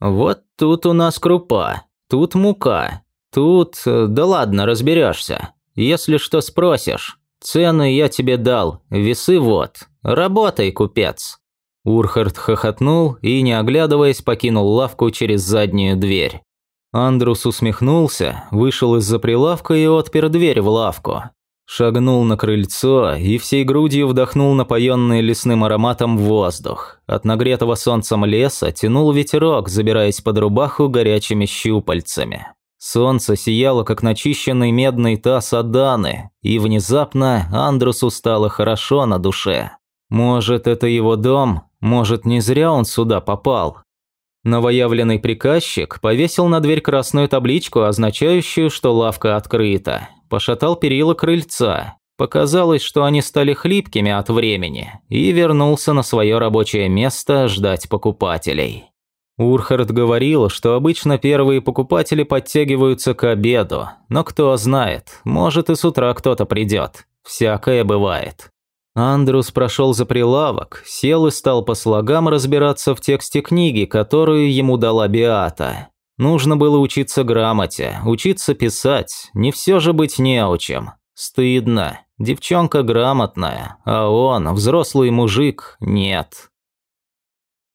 Вот тут у нас крупа, тут мука, тут... э, Да ладно, разберешься. Если что спросишь. Цены я тебе дал, весы вот. Работай, купец». Урхард хохотнул и, не оглядываясь, покинул лавку через заднюю дверь. Андрус усмехнулся, вышел из-за прилавка и отпер дверь в лавку. Шагнул на крыльцо и всей грудью вдохнул напоенный лесным ароматом воздух. От нагретого солнцем леса тянул ветерок, забираясь под рубаху горячими щупальцами. Солнце сияло, как начищенный медный таз Аданы, и внезапно Андрусу стало хорошо на душе. Может, это его дом, может, не зря он сюда попал. Новоявленный приказчик повесил на дверь красную табличку, означающую, что лавка открыта. Пошатал перила крыльца. Показалось, что они стали хлипкими от времени, и вернулся на свое рабочее место ждать покупателей. Урхард говорил, что обычно первые покупатели подтягиваются к обеду, но кто знает, может и с утра кто-то придет. Всякое бывает. Андрус прошел за прилавок, сел и стал по слогам разбираться в тексте книги, которую ему дала Биата. Нужно было учиться грамоте, учиться писать, не все же быть неучем. Стыдно. Девчонка грамотная, а он, взрослый мужик, нет.